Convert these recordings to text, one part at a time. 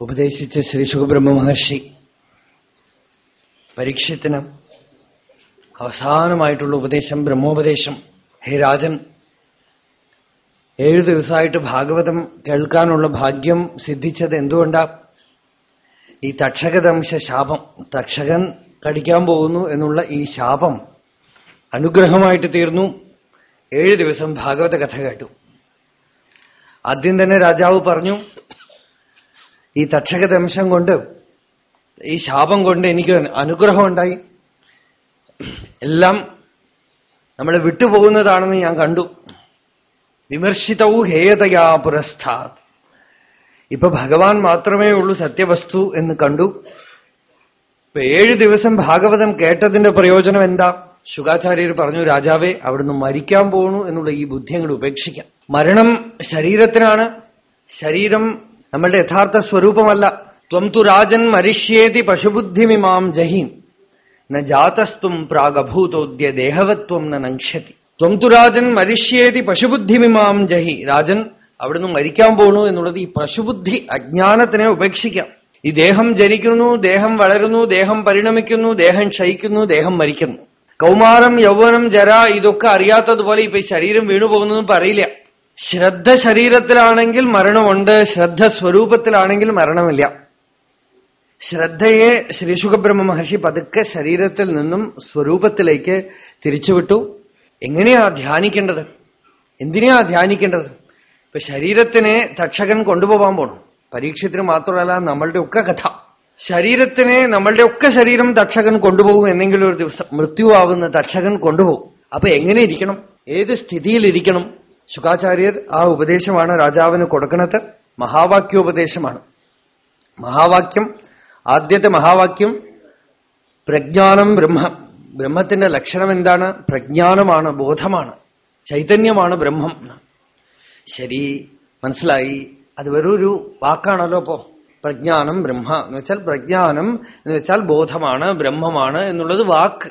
ഉപദേശിച്ച ശ്രീ സുഖബ്രഹ്മ മഹർഷി പരീക്ഷത്തിന് അവസാനമായിട്ടുള്ള ഉപദേശം ബ്രഹ്മോപദേശം. ഹേ രാജൻ ഏഴു ദിവസമായിട്ട് ഭാഗവതം കേൾക്കാനുള്ള ഭാഗ്യം സിദ്ധിച്ചത് എന്തുകൊണ്ടാ? ഈ തക്ഷകദംശ ശാപം തക്ഷകൻ കടിക്കാൻ പോകുന്നു എന്നുള്ള ഈ ശാപം അനുഗ്രഹമായിട്ട് തീർന്നു. ഏഴു ദിവസം ഭാഗവത കഥ കേട്ടു. ആദ്യം തന്നെ രാജാവ് പറഞ്ഞു ഈ തക്ഷകദംശം കൊണ്ട് ഈ ശാപം കൊണ്ട് എനിക്ക് അനുഗ്രഹം ഉണ്ടായി എല്ലാം നമ്മൾ വിട്ടുപോകുന്നതാണെന്ന് ഞാൻ കണ്ടു. വിമർശിതവും ഹേയതയാ പുരസ്ഥാത് ഇപ്പൊ ഭഗവാൻ മാത്രമേ ഉള്ളൂ സത്യവസ്തു എന്ന് കണ്ടു. ഇപ്പൊ ഏഴു ദിവസം ഭാഗവതം കേട്ടതിന്റെ പ്രയോജനം എന്താ? ശുഖാചാര്യർ പറഞ്ഞു രാജാവേ അവിടുന്ന് മരിക്കാൻ പോകുന്നു എന്നുള്ള ഈ ബുദ്ധി അങ്ങോട്ട് ഉപേക്ഷിക്കാം. മരണം ശരീരത്തിനാണ്. ശരീരം നമ്മളുടെ യഥാർത്ഥ സ്വരൂപമല്ല. ത്വം തു രാജൻ മരിഷ്യേതി പശുബുദ്ധിമിമാം ജഹീം. ന ജാതസ്തും പ്രാഗഭൂതോദ്യ ദേഹവത്വം ന നങ്ഷ്യതി ത്വം തു രാജൻ മരിഷ്യേതി പശുബുദ്ധിമിമാം ജഹി. രാജൻ അവിടുന്ന് മരിക്കാൻ പോണു എന്നുള്ളത് ഈ പശുബുദ്ധി അജ്ഞാനത്തിനെ ഉപേക്ഷിക്കാം. ഈ ദേഹം ജനിക്കുന്നു ദേഹം വളരുന്നു ദേഹം പരിണമിക്കുന്നു ദേഹം ക്ഷയിക്കുന്നു ദേഹം മരിക്കുന്നു. കൗമാരം യൗവനം ജര ഇതൊക്കെ അറിയാത്തതുപോലെ ഇപ്പൊ ശരീരം വീണുപോകുന്നതും പറയില്ല. ശ്രദ്ധ ശരീരത്തിലാണെങ്കിൽ മരണമുണ്ട് ശ്രദ്ധ സ്വരൂപത്തിലാണെങ്കിൽ മരണമില്ല. ശ്രദ്ധയെ ശ്രീ സുഖബ്രഹ്മ മഹർഷി പതുക്കെ ശരീരത്തിൽ നിന്നും സ്വരൂപത്തിലേക്ക് തിരിച്ചുവിട്ടു. എങ്ങനെയാ ധ്യാനിക്കേണ്ടത്? എന്തിനെയാ ധ്യാനിക്കേണ്ടത്? ഇപ്പൊ ശരീരത്തിനെ തക്ഷകൻ കൊണ്ടുപോകാൻ പോണം. പരീക്ഷത്തിന് മാത്രമല്ല നമ്മളുടെ ഒക്കെ കഥ. ശരീരത്തിനെ നമ്മളുടെ ഒക്കെ ശരീരം തക്ഷകൻ കൊണ്ടുപോകും എന്നെങ്കിലും ഒരു ദിവസം മൃത്യുവാകുന്ന തക്ഷകൻ കൊണ്ടുപോകും. അപ്പൊ എങ്ങനെ ഇരിക്കണം? ഏത് സ്ഥിതിയിലിരിക്കണം ശുഖാചാര്യർ ആ ഉപദേശമാണ് രാജാവിന് കൊടുക്കുന്നത്. മഹാവാക്യോപദേശമാണ്. മഹാവാക്യം ആദ്യത്തെ മഹാവാക്യം പ്രജ്ഞാനം ബ്രഹ്മ ബ്രഹ്മത്തിന്റെ ലക്ഷണം എന്താണ്? പ്രജ്ഞാനമാണ് ബോധമാണ് ചൈതന്യമാണ് ബ്രഹ്മം. ശരി മനസ്സിലായി. അത് വെറൊരു വാക്കാണല്ലോ അപ്പോ പ്രജ്ഞാനം ബ്രഹ്മ എന്ന് വെച്ചാൽ പ്രജ്ഞാനം എന്ന് വെച്ചാൽ ബോധമാണ് ബ്രഹ്മമാണ് എന്നുള്ളത് വാക്ക്.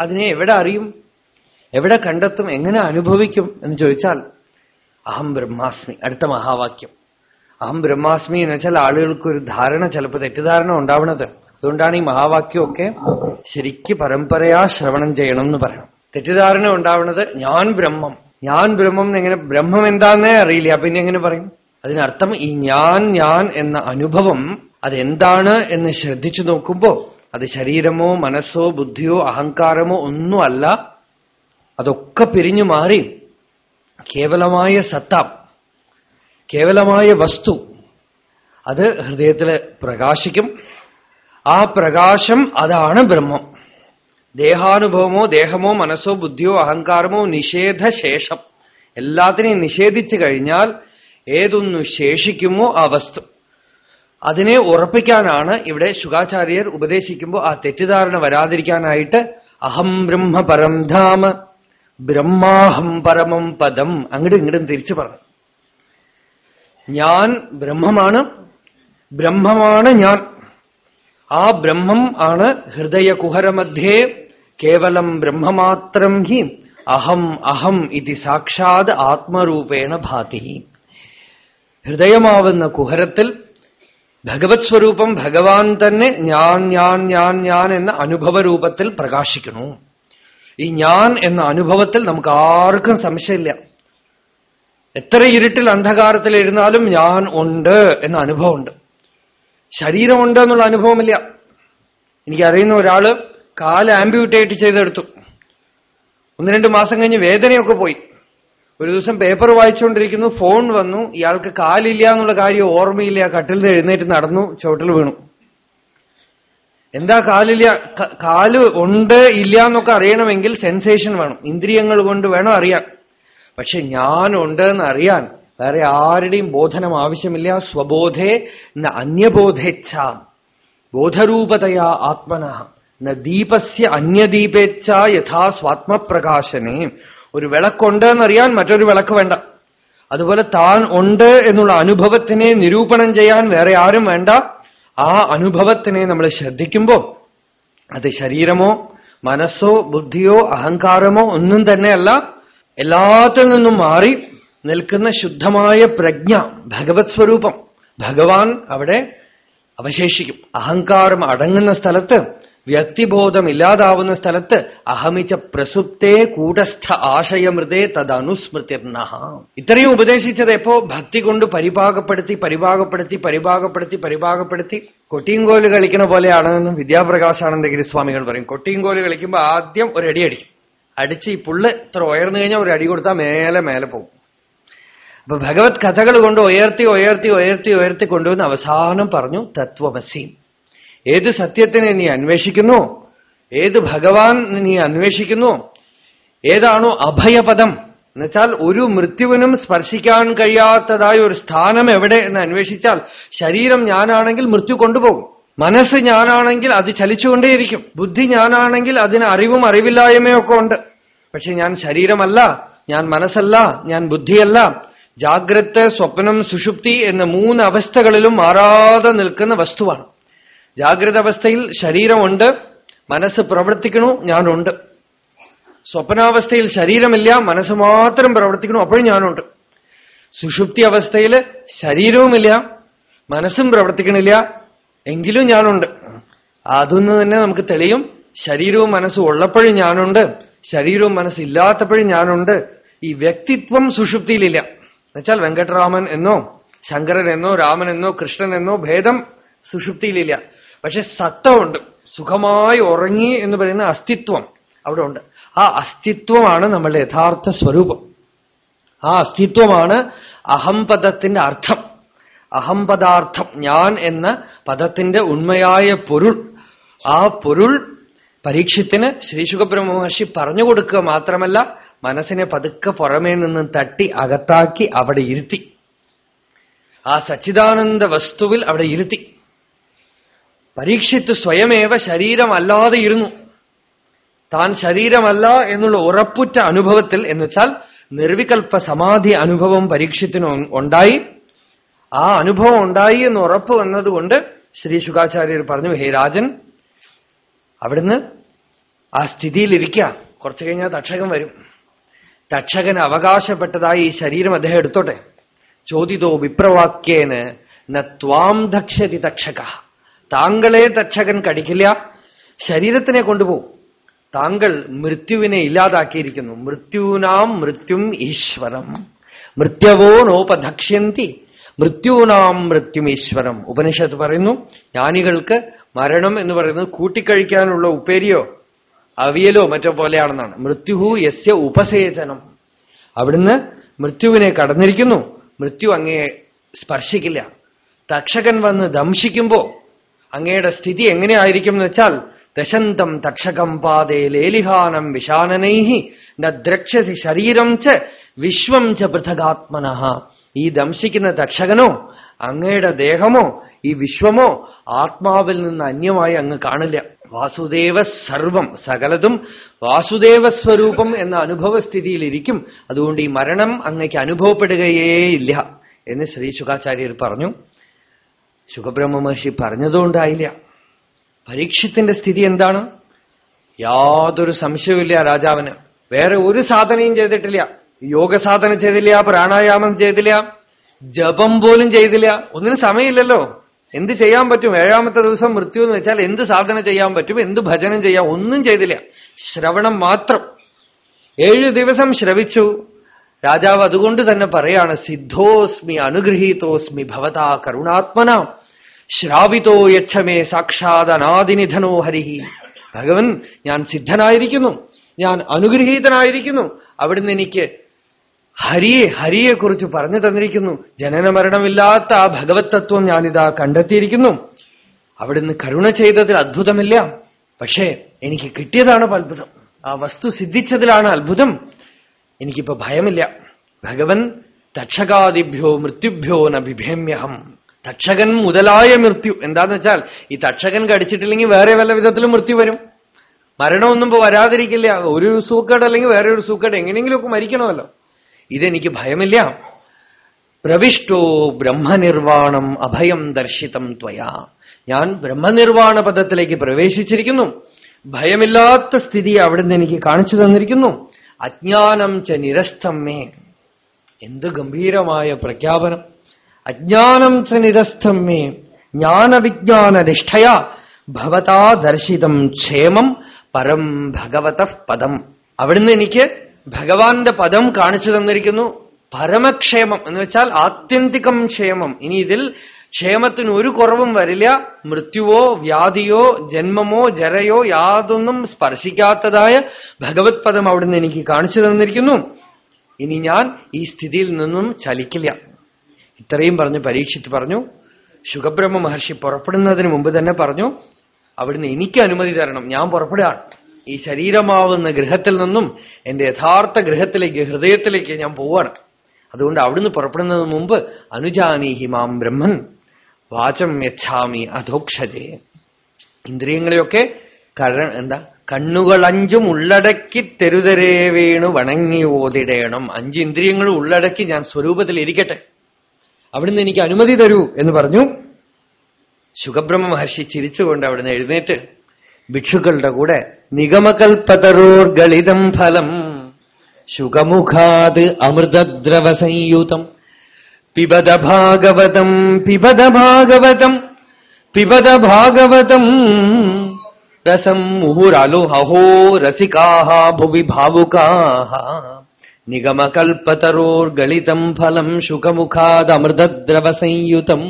അതിനെ എവിടെ അറിയും? എവിടെ കണ്ടെത്തും? എങ്ങനെ അനുഭവിക്കും? എന്ന് ചോദിച്ചാൽ അഹം ബ്രഹ്മാസ്മി. അടുത്ത മഹാവാക്യം. അഹം ബ്രഹ്മാസ്മി എന്ന് വെച്ചാൽ ആളുകൾക്ക് ഒരു ധാരണ ചിലപ്പോൾ തെറ്റിദ്ധാരണ ഉണ്ടാവണത്. അതുകൊണ്ടാണ് ഈ മഹാവാക്യമൊക്കെ ശരിക്ക് പരമ്പരയാ ശ്രവണം ചെയ്യണം എന്ന് പറയണം. തെറ്റിദ്ധാരണ ഉണ്ടാവണത് ഞാൻ ബ്രഹ്മം. ഞാൻ ബ്രഹ്മം എങ്ങനെ ബ്രഹ്മം എന്താന്നേ അറിയില്ല. പിന്നെ എങ്ങനെ പറയും? അതിനർത്ഥം ഈ ഞാൻ ഞാൻ എന്ന അനുഭവം അതെന്താണ് എന്ന് ശ്രദ്ധിച്ചു നോക്കുമ്പോൾ അത് ശരീരമോ മനസ്സോ ബുദ്ധിയോ അഹങ്കാരമോ ഒന്നുമല്ല. അതൊക്കെ പിരിഞ്ഞു മാറി കേവലമായ സത്ത കേവലമായ വസ്തു അത് ഹൃദയത്തിൽ പ്രകാശിക്കും. ആ പ്രകാശം അതാണ് ബ്രഹ്മം. ദേഹാനുഭവമോ ദേഹമോ മനസ്സോ ബുദ്ധിയോ അഹങ്കാരമോ നിഷേധശേഷം. എല്ലാത്തിനെയും നിഷേധിച്ചു കഴിഞ്ഞാൽ ഏതൊന്നു ശേഷിക്കുമോ ആ വസ്തു. അതിനെ ഉറപ്പിക്കാനാണ് ഇവിടെ ശുഖാചാര്യർ ഉപദേശിക്കുമ്പോൾ ആ തെറ്റിദ്ധാരണ വരാതിരിക്കാനായിട്ട് അഹം ബ്രഹ്മ പരം ധാമ ബ്രഹ്മാഹം പരമം പദം. അങ്ങോട്ടും ഇങ്ങോട്ടും തിരിച്ചു പറഞ്ഞു ഞാൻ ബ്രഹ്മമാണ്. ബ്രഹ്മമാണ് ഞാൻ. ആ ബ്രഹ്മം ആണ് ഹൃദയ ഹൃദയകുഹരമധ്യേ കേവലം ബ്രഹ്മമാത്രം ഹി അഹം അഹം ഇത് സാക്ഷാത് ആത്മരൂപേണ ഭാതി. ഹൃദയമാവുന്ന കുഹരത്തിൽ ഭഗവത് സ്വരൂപം ഭഗവാൻ തന്നെ ഞാൻ ഞാൻ ഞാൻ ഞാൻ എന്ന അനുഭവ രൂപത്തിൽ പ്രകാശിക്കണു ഈ ഞാൻ എന്ന അനുഭവത്തിൽ നമുക്ക് ആർക്കും സംശയമില്ല. എത്ര ഇരുട്ടിൽ അന്ധകാരത്തിൽ ഇരുന്നാലും ഞാൻ ഉണ്ട് എന്ന അനുഭവമുണ്ട്. ശരീരമുണ്ട് എന്നുള്ള അനുഭവമില്ല. എനിക്കറിയുന്ന ഒരാൾ കാൽ ആംബ്യൂട്ടേറ്റ് ചെയ്തെടുത്തു. ഒന്ന് രണ്ട് മാസം കഴിഞ്ഞ് വേദനയൊക്കെ പോയി. ഒരു ദിവസം പേപ്പർ വായിച്ചുകൊണ്ടിരിക്കുന്നു ഫോൺ വന്നു. ഇയാൾക്ക് കാലില്ല എന്നുള്ള കാര്യം ഓർമ്മയില്ല. കട്ടിൽ എഴുന്നേറ്റ് നടന്നു ചുവട്ടിൽ വീണു. എന്താ കാലില്ല? കാൽ ഉണ്ട് ഇല്ല എന്നൊക്കെ അറിയണമെങ്കിൽ സെൻസേഷൻ വേണം. ഇന്ദ്രിയങ്ങൾ കൊണ്ട് വേണം അറിയാൻ. പക്ഷെ ഞാനുണ്ട് എന്ന് അറിയാൻ വേറെ ആരുടെയും ബോധനം ആവശ്യമില്ല. സ്വബോധേ ന അന്യബോധേച്ഛ. ബോധരൂപതയാ ആത്മന. ന ദീപസ്യ അന്യദീപേച്ഛ യഥാ സ്വാത്മപ്രകാശനെ. ഒരു വിളക്കുണ്ട് എന്നറിയാൻ മറ്റൊരു വിളക്ക് വേണ്ട. അതുപോലെ താൻ ഉണ്ട് എന്നുള്ള അനുഭവത്തിനെ നിരൂപണം ചെയ്യാൻ വേറെ ആരും വേണ്ട. ആ അനുഭവത്തിനെ നമ്മൾ ശ്രദ്ധിക്കുമ്പോൾ അത് ശരീരമോ മനസ്സോ ബുദ്ധിയോ അഹങ്കാരമോ ഒന്നും തന്നെയല്ല എല്ലാത്തിൽ നിന്നും മാറി നിൽക്കുന്ന ശുദ്ധമായ പ്രജ്ഞ ഭഗവത് സ്വരൂപം. ഭഗവാൻ അവിടെ അവശേഷിക്കും. അഹങ്കാരം അടങ്ങുന്ന സ്ഥലത്ത് വ്യക്തിബോധം ഇല്ലാതാവുന്ന സ്ഥലത്ത് അഹമിച്ച പ്രസുപ്തേ കൂടസ്ഥ ആശയമൃതേ തദനുസ്മൃതിർണ ഇത്രയും ഉപദേശിച്ചത് എപ്പോ ഭക്തി കൊണ്ട് പരിഭാഗപ്പെടുത്തി പരിഭാഗപ്പെടുത്തി പരിഭാഗപ്പെടുത്തി പരിഭാഗപ്പെടുത്തി കൊട്ടിയങ്കോൽ കളിക്കുന്ന പോലെയാണെന്ന് വിദ്യാപ്രകാശാനന്ദഗിരി സ്വാമികൾ പറയും. കൊട്ടിയങ്കോൽ കളിക്കുമ്പോൾ ആദ്യം ഒരു അടി അടിക്കും. അടിച്ച് ഈ പുള്ള് ഇത്ര ഉയർന്നു കഴിഞ്ഞാൽ ഒരു അടി കൊടുത്താൽ മേലെ മേലെ പോകും. അപ്പൊ ഭഗവത് കഥകൾ കൊണ്ട് ഉയർത്തി ഉയർത്തി ഉയർത്തി ഉയർത്തി കൊണ്ടുവന്ന് അവസാനം പറഞ്ഞു തത്വമസി. ഏത് സത്യത്തിനെ നീ അന്വേഷിക്കുന്നു? ഏത് ഭഗവാൻ നീ അന്വേഷിക്കുന്നു? ഏതാണോ അഭയപദം? എന്നുവെച്ചാൽ ഒരു മൃത്യുവിനും സ്പർശിക്കാൻ കഴിയാത്തതായ ഒരു സ്ഥാനം എവിടെ എന്ന് അന്വേഷിച്ചാൽ ശരീരം ഞാനാണെങ്കിൽ മൃത്യു കൊണ്ടുപോകും. മനസ്സ് ഞാനാണെങ്കിൽ അത് ചലിച്ചുകൊണ്ടേയിരിക്കും. ബുദ്ധി ഞാനാണെങ്കിൽ അതിന് അറിവും അറിവില്ലായ്മയൊക്കെ ഉണ്ട്. പക്ഷെ ഞാൻ ശരീരമല്ല ഞാൻ മനസ്സല്ല ഞാൻ ബുദ്ധിയല്ല. ജാഗ്രത് സ്വപ്നം സുഷുപ്തി എന്ന മൂന്ന് അവസ്ഥകളിലും മാറാതെ നിൽക്കുന്ന വസ്തുവാണ്. ജാഗ്രത അവസ്ഥയിൽ ശരീരമുണ്ട് മനസ്സ് പ്രവർത്തിക്കണു ഞാനുണ്ട്. സ്വപ്നാവസ്ഥയിൽ ശരീരമില്ല മനസ്സ് മാത്രം പ്രവർത്തിക്കണു അപ്പോഴും ഞാനുണ്ട്. സുഷുപ്തി അവസ്ഥയിൽ ശരീരവുമില്ല മനസ്സും പ്രവർത്തിക്കണില്ല എങ്കിലും ഞാനുണ്ട്. അതൊന്ന് തന്നെ നമുക്ക് തെളിയും. ശരീരവും മനസ്സും ഉള്ളപ്പോഴും ഞാനുണ്ട് ശരീരവും മനസ്സില്ലാത്തപ്പോഴും ഞാനുണ്ട്. ഈ വ്യക്തിത്വം സുഷുപ്തിയിലില്ല. എന്നുവെച്ചാൽ വെങ്കട്ടരാമൻ എന്നോ ശങ്കരൻ എന്നോ രാമൻ എന്നോ കൃഷ്ണൻ എന്നോ ഭേദം സുഷുപ്തിയിലില്ല. പക്ഷെ സത്തമുണ്ട്. സുഖമായി ഉറങ്ങി എന്ന് പറയുന്ന അസ്തിത്വം അവിടെ ഉണ്ട്. ആ അസ്തിത്വമാണ് നമ്മളുടെ യഥാർത്ഥ സ്വരൂപം. ആ അസ്തിത്വമാണ് അഹംപദത്തിന്റെ അർത്ഥം. അഹംപദാർത്ഥം ഞാൻ എന്ന പദത്തിന്റെ ഉണ്മയായ പൊരുൾ. ആ പൊരുൾ പരീക്ഷത്തിന് ശ്രീ മഹർഷി പറഞ്ഞു കൊടുക്കുക മാത്രമല്ല മനസ്സിനെ പതുക്കെ പുറമേ നിന്ന് തട്ടി അകത്താക്കി അവിടെ ഇരുത്തി. ആ സച്ചിദാനന്ദ വസ്തുവിൽ അവിടെ ഇരുത്തി. പരീക്ഷിത്ത് സ്വയമേവ ശരീരമല്ലാതെ ഇരുന്നു. താൻ ശരീരമല്ല എന്നുള്ള ഉറപ്പുറ്റ അനുഭവത്തിൽ എന്ന് വെച്ചാൽ നിർവികൽപ്പ സമാധി അനുഭവം പരീക്ഷത്തിന് ഉണ്ടായി. ആ അനുഭവം ഉണ്ടായി എന്ന് ഉറപ്പ് വന്നതുകൊണ്ട് ശ്രീ ശുഖാചാര്യർ പറഞ്ഞു ഹേ രാജൻ അവിടുന്ന് ആ സ്ഥിതിയിലിരിക്കുക കുറച്ചു കഴിഞ്ഞാൽ തക്ഷകൻ വരും. തക്ഷകൻ അവകാശപ്പെട്ടതായി ഈ ശരീരം അദ്ദേഹം എടുത്തോട്ടെ. ചോദിതോ വിപ്രവാക്യേന് നത്വാം ധക്ഷതി തക്ഷക. താങ്കളെ തക്ഷകൻ കടിക്കില്ല ശരീരത്തിനെ കൊണ്ടുപോകും. താങ്കൾ മൃത്യുവിനെ ഇല്ലാതാക്കിയിരിക്കുന്നു. മൃത്യൂനാം മൃത്യും ഈശ്വരം. മൃത്യവോ നോപധക്ഷ്യന്തി. മൃത്യൂനാം മൃത്യും ഈശ്വരം. ഉപനിഷത്ത് പറയുന്നു ജ്ഞാനികൾക്ക് മരണം എന്ന് പറയുന്നത് കൂട്ടിക്കഴിക്കാനുള്ള ഉപ്പേരിയോ അവിയലോ മറ്റോ പോലെയാണെന്നാണ്. മൃത്യുഹു യസ്യ ഉപസേചനം. അവിടുന്ന് മൃത്യുവിനെ കടന്നിരിക്കുന്നു. മൃത്യു അങ്ങയെ സ്പർശിക്കില്ല. തക്ഷകൻ വന്ന് ദംശിക്കുമ്പോ അങ്ങയുടെ സ്ഥിതി എങ്ങനെയായിരിക്കും എന്ന് വെച്ചാൽ ദശന്തം തക്ഷകം പാതേ ലേലിഹാനം വിഷാനനൈഹി നദ്രക്ഷസി ശരീരം ച വിശ്വം ച പൃഥകാത്മന ഈ ദംശിക്കുന്ന തക്ഷകനോ അങ്ങയുടെ ദേഹമോ ഈ വിശ്വമോ ആത്മാവിൽ നിന്ന് അന്യമായി അങ്ങ് കാണില്ല. വാസുദേവ സർവം സകലതും വാസുദേവ സ്വരൂപം എന്ന അനുഭവസ്ഥിതിയിലിരിക്കും അതുകൊണ്ട് ഈ മരണം അങ്ങയ്ക്ക് അനുഭവപ്പെടുകയേ ഇല്ല എന്ന് ശ്രീ ശുഖാചാര്യർ പറഞ്ഞു. ശുഖബ്രഹ്മ മഹർഷി പറഞ്ഞതുകൊണ്ടായില്ല. പരീക്ഷത്തിന്റെ സ്ഥിതി എന്താണ്? യാതൊരു സംശയവുമില്ല രാജാവിന്. വേറെ ഒരു സാധനയും ചെയ്തിട്ടില്ല. യോഗ സാധന ചെയ്തില്ല പ്രാണായാമം ചെയ്തില്ല ജപം പോലും ചെയ്തില്ല. ഒന്നിനും സമയമില്ലല്ലോ. എന്ത് ചെയ്യാൻ പറ്റും? ഏഴാമത്തെ ദിവസം മൃത്യു എന്ന് വെച്ചാൽ എന്ത് സാധന ചെയ്യാൻ പറ്റും? എന്ത് ഭജനം ചെയ്യാം? ഒന്നും ചെയ്തില്ല. ശ്രവണം മാത്രം. ഏഴു ദിവസം ശ്രവിച്ചു. രാജാവ് അതുകൊണ്ട് തന്നെ പറയാണ് സിദ്ധോസ്മി അനുഗ്രഹീതോസ്മി ഭവതാ കരുണാത്മന. ശ്രാവിതോ യക്ഷമേ സാക്ഷാത് അനാദിനിധനോ ഹരിഹി. ഭഗവൻ ഞാൻ സിദ്ധനായിരിക്കുന്നു. ഞാൻ അനുഗ്രഹീതനായിരിക്കുന്നു. അവിടുന്ന് എനിക്ക് ഹരിയെ ഹരിയെക്കുറിച്ച് പറഞ്ഞു തന്നിരിക്കുന്നു. ജനനമരണമില്ലാത്ത ആ ഭഗവത് തത്വം ഞാനിതാ കണ്ടെത്തിയിരിക്കുന്നു. അവിടുന്ന് കരുണ ചെയ്തതിൽ അത്ഭുതമില്ല. പക്ഷേ എനിക്ക് കിട്ടിയതാണ് അത്ഭുതം. ആ വസ്തു സിദ്ധിച്ചതിലാണ് അത്ഭുതം. എനിക്കിപ്പോ ഭയമില്ല. ഭഗവൻ തക്ഷകാദിഭ്യോ മൃത്യുഭ്യോ നഭിഭേമ്യഹം തക്ഷകൻ മുതലായ മൃത്യു. എന്താന്ന് വെച്ചാൽ ഈ തക്ഷകൻ കടിച്ചിട്ടില്ലെങ്കിൽ വേറെ വല്ല വിധത്തിലും മൃത്യു വരും. മരണമൊന്നും ഇപ്പോൾ വരാതിരിക്കില്ല. ഒരു സൂക്കേട് അല്ലെങ്കിൽ വേറെ ഒരു സൂക്കേട് എങ്ങനെയെങ്കിലുമൊക്കെ മരിക്കണമല്ലോ. ഇതെനിക്ക് ഭയമില്ല. പ്രവിഷ്ടോ ബ്രഹ്മനിർവാണം അഭയം ദർശിതം ത്വയാ. ഞാൻ ബ്രഹ്മനിർവാണ പദത്തിലേക്ക് പ്രവേശിച്ചിരിക്കുന്നു. ഭയമില്ലാത്ത സ്ഥിതി അവിടുന്ന് എനിക്ക് കാണിച്ചു തന്നിരിക്കുന്നു. അജ്ഞാനം ച നിരസ്തം മേ. എന്ത് ഗംഭീരമായ പ്രഖ്യാപനം. അജ്ഞാനം ച നിരസ്തം മേ. ജ്ഞാനവിജ്ഞാനനിഷ്ഠയ ഭവതാ ദർശിതം ക്ഷേമം പരം ഭഗവത പദം. അവിടുന്ന് എനിക്ക് ഭഗവാന്റെ പദം കാണിച്ചു തന്നിരിക്കുന്നു. പരമക്ഷേമം എന്ന് വെച്ചാൽ ആത്യന്തികം ക്ഷേമം. ഇനി ഇതിൽ ക്ഷേമത്തിന് ഒരു കുറവും വരില്ല. മൃത്യുവോ വ്യാധിയോ ജന്മമോ ജരയോ യാതൊന്നും സ്പർശിക്കാത്തതായ ഭഗവത് പദം അവിടുന്ന് എനിക്ക് കാണിച്ചു തന്നിരിക്കുന്നു. ഇനി ഞാൻ ഈ സ്ഥിതിയിൽ നിന്നും ചലിക്കില്ല. ഇത്രയും പറഞ്ഞ് പരീക്ഷിച്ച് പറഞ്ഞു. ശുഖബ്രഹ്മ മഹർഷി പുറപ്പെടുന്നതിന് മുമ്പ് തന്നെ പറഞ്ഞു അവിടുന്ന് എനിക്ക് അനുമതി തരണം. ഞാൻ പുറപ്പെടുകയാണ്. ഈ ശരീരമാവുന്ന ഗൃഹത്തിൽ നിന്നും എന്റെ യഥാർത്ഥ ഗൃഹത്തിലേക്ക് ഹൃദയത്തിലേക്ക് ഞാൻ പോവാണ് അതുകൊണ്ട് അവിടുന്ന് പുറപ്പെടുന്നതിന് മുമ്പ് അനുജാനീഹി മാം ബ്രഹ്മൻ. വാചം യച്ഛാമി അധോക്ഷജേ ഇന്ദ്രിയങ്ങളെയൊക്കെ കര എന്താ? കണ്ണുകളഞ്ചും ഉള്ളടക്കി തെരുതരേ വീണു വണങ്ങി ഓതിടേണം. അഞ്ച് ഇന്ദ്രിയങ്ങളും ഉള്ളടക്കി ഞാൻ സ്വരൂപത്തിൽ ഇരിക്കട്ടെ. അവിടുന്ന് എനിക്ക് അനുമതി തരൂ എന്ന് പറഞ്ഞു. ശുഖബ്രഹ്മ മഹർഷി ചിരിച്ചുകൊണ്ട് അവിടുന്ന് എഴുന്നേറ്റ്. ഭിക്ഷുക്കളുടെ കൂടെ നിഗമകൽപ്പതരോർ ഗളിതം ഫലം. ശുഖമുഖാത് അമൃതദ്രവ സംയുതം പിബത ഭാഗവതം പിബത ഭാഗവതം പിബത ഭാഗവതം രസം മുഹുരാലു അഹോ രസികാഹ ഭുവി നിഗമകൽപ്പതരോർഗളിതം ഫലം ശുഖമുഖാദമൃതദ്രവ സംയുതം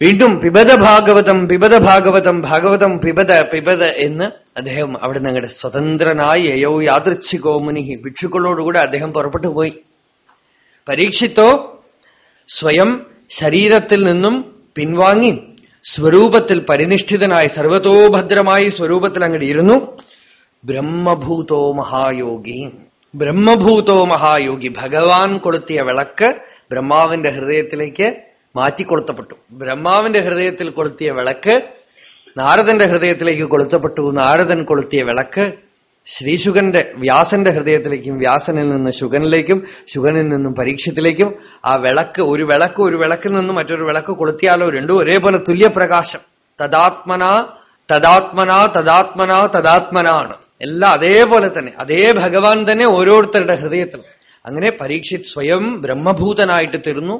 വീണ്ടും പിബത ഭാഗവതം പിബത ഭാഗവതം ഭാഗവതം പിബത പിബത എന്ന് അദ്ദേഹം അവിടെ നിങ്ങളുടെ സ്വതന്ത്രനായി യയോ യാദൃച്ഛികോ മുനി ഭിക്ഷുക്കളോടുകൂടെ അദ്ദേഹം പുറപ്പെട്ടു പോയി. പരീക്ഷിത്തോ സ്വയം ശരീരത്തിൽ നിന്നും പിൻവാങ്ങി സ്വരൂപത്തിൽ പരിനിഷ്ഠിതനായി സർവതോഭദ്രമായി സ്വരൂപത്തിൽ അങ്ങോട്ട് ഇരുന്നു. ബ്രഹ്മഭൂതോ മഹായോഗി. ബ്രഹ്മഭൂതോ മഹായോഗി. ഭഗവാൻ കൊളുത്തിയ വിളക്ക് ബ്രഹ്മാവിന്റെ ഹൃദയത്തിലേക്ക് മാറ്റിക്കൊളുത്തപ്പെട്ടു. ബ്രഹ്മാവിന്റെ ഹൃദയത്തിൽ കൊളുത്തിയ വിളക്ക് നാരദന്റെ ഹൃദയത്തിലേക്ക് കൊളുത്തപ്പെട്ടു. നാരദൻ കൊളുത്തിയ വിളക്ക് ശ്രീശുഗന്റെ വ്യാസന്റെ ഹൃദയത്തിലേക്കും വ്യാസനിൽ നിന്ന് ശുഗനിലേക്കും ശുഗനിൽ നിന്നും പരീക്ഷത്തിലേക്കും ആ വിളക്ക് ഒരു വിളക്ക് ഒരു വിളക്കിൽ നിന്നും മറ്റൊരു വിളക്ക് കൊളുത്തിയാലോ രണ്ടും ഒരേപോലെ തുല്യപ്രകാശം. തദാത്മന തദാത്മന തദാത്മന തദാത്മന ആണ് എല്ലാം അതേപോലെ തന്നെ അതേ ഭഗവാൻ തന്നെ ഓരോരുത്തരുടെ ഹൃദയത്തിൽ അങ്ങനെ പരീക്ഷിത് സ്വയം ബ്രഹ്മഭൂതനായിട്ട് തീർന്നു.